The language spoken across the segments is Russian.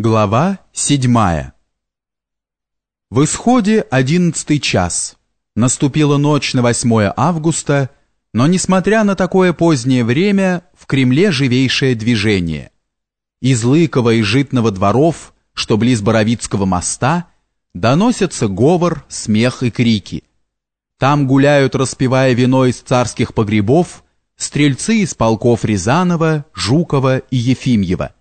Глава седьмая В исходе одиннадцатый час. Наступила ночь на 8 августа, но, несмотря на такое позднее время, в Кремле живейшее движение. Из Лыкова и Житного дворов, что близ Боровицкого моста, доносятся говор, смех и крики. Там гуляют, распивая вино из царских погребов, стрельцы из полков Рязанова, Жукова и Ефимьева –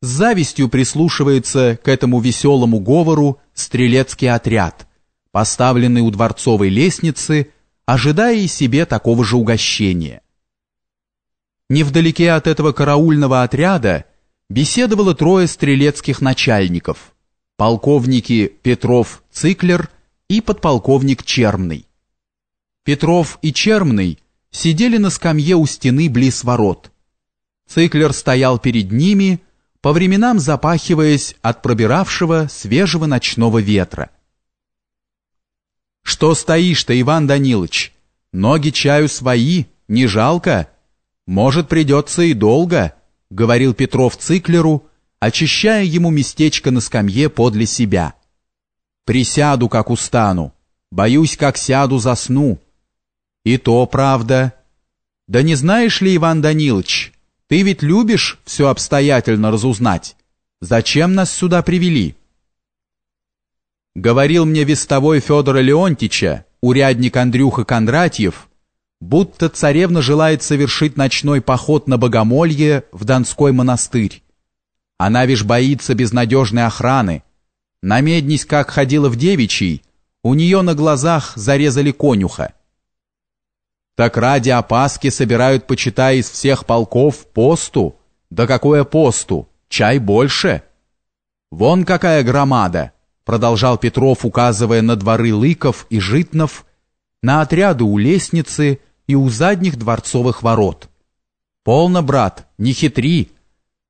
с завистью прислушивается к этому веселому говору стрелецкий отряд, поставленный у дворцовой лестницы, ожидая и себе такого же угощения. Невдалеке от этого караульного отряда беседовало трое стрелецких начальников, полковники Петров Циклер и подполковник Чермный. Петров и Чермный сидели на скамье у стены близ ворот. Циклер стоял перед ними, по временам запахиваясь от пробиравшего свежего ночного ветра. «Что стоишь-то, Иван Данилович? Ноги чаю свои, не жалко? Может, придется и долго», — говорил Петров Циклеру, очищая ему местечко на скамье подле себя. «Присяду, как устану. Боюсь, как сяду, засну». «И то правда. Да не знаешь ли, Иван Данилович, ты ведь любишь все обстоятельно разузнать. Зачем нас сюда привели? Говорил мне вестовой Федора Леонтича, урядник Андрюха Кондратьев, будто царевна желает совершить ночной поход на Богомолье в Донской монастырь. Она вишь боится безнадежной охраны. Намеднись, как ходила в девичий, у нее на глазах зарезали конюха. Так ради опаски собирают, почитая из всех полков, посту. Да какое посту? Чай больше. Вон какая громада, продолжал Петров, указывая на дворы Лыков и Житнов, на отряды у лестницы и у задних дворцовых ворот. Полно, брат, не хитри.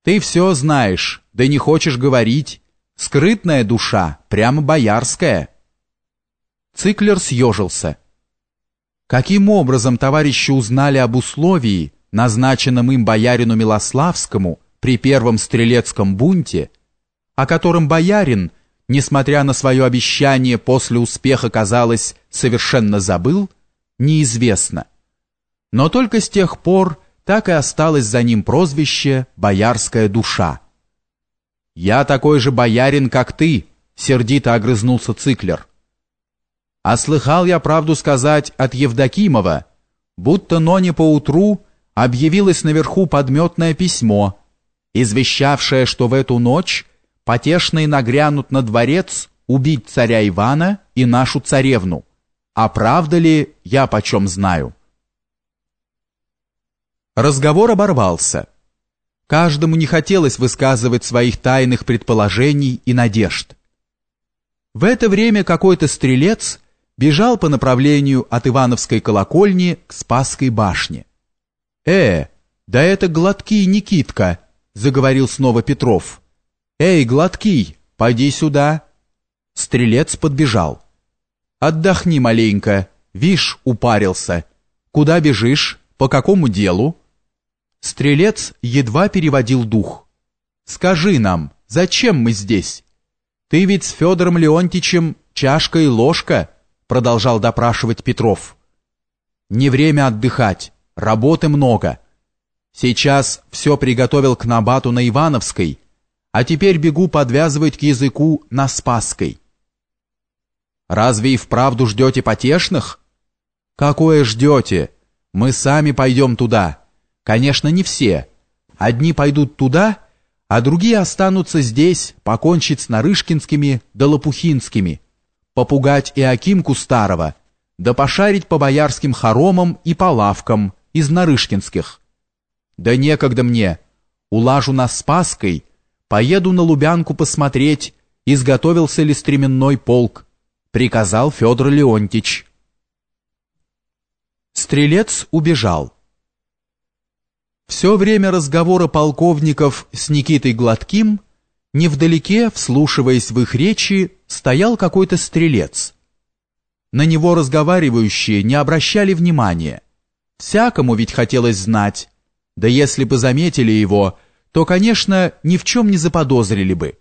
Ты все знаешь, да не хочешь говорить. Скрытная душа, прямо боярская. Циклер съежился. Каким образом товарищи узнали об условии, назначенном им боярину Милославскому при первом стрелецком бунте, о котором боярин, несмотря на свое обещание после успеха, казалось, совершенно забыл, неизвестно. Но только с тех пор так и осталось за ним прозвище «Боярская душа». «Я такой же боярин, как ты», — сердито огрызнулся Циклер. А слыхал я правду сказать от Евдокимова, будто ноне поутру объявилось наверху подметное письмо, извещавшее, что в эту ночь потешные нагрянут на дворец убить царя Ивана и нашу царевну. А правда ли, я почем знаю? Разговор оборвался. Каждому не хотелось высказывать своих тайных предположений и надежд. В это время какой-то стрелец бежал по направлению от Ивановской колокольни к Спасской башне. «Э, да это Гладкий Никитка!» — заговорил снова Петров. «Эй, Гладкий, пойди сюда!» Стрелец подбежал. «Отдохни маленько, вишь, упарился. Куда бежишь? По какому делу?» Стрелец едва переводил дух. «Скажи нам, зачем мы здесь? Ты ведь с Федором Леонтичем чашка и ложка» продолжал допрашивать Петров. Не время отдыхать, работы много. Сейчас все приготовил к набату на Ивановской, а теперь бегу подвязывать к языку на Спасской. Разве и вправду ждете потешных? Какое ждете? Мы сами пойдем туда. Конечно, не все. Одни пойдут туда, а другие останутся здесь, покончить с Нарышкинскими да Лопухинскими попугать и Акимку старого, да пошарить по боярским хоромам и по лавкам из Нарышкинских. Да некогда мне, улажу на Спаской, поеду на Лубянку посмотреть, изготовился ли стременной полк, приказал Федор Леонтич. Стрелец убежал. Все время разговора полковников с Никитой Гладким Невдалеке, вслушиваясь в их речи, стоял какой-то стрелец. На него разговаривающие не обращали внимания. Всякому ведь хотелось знать, да если бы заметили его, то, конечно, ни в чем не заподозрили бы,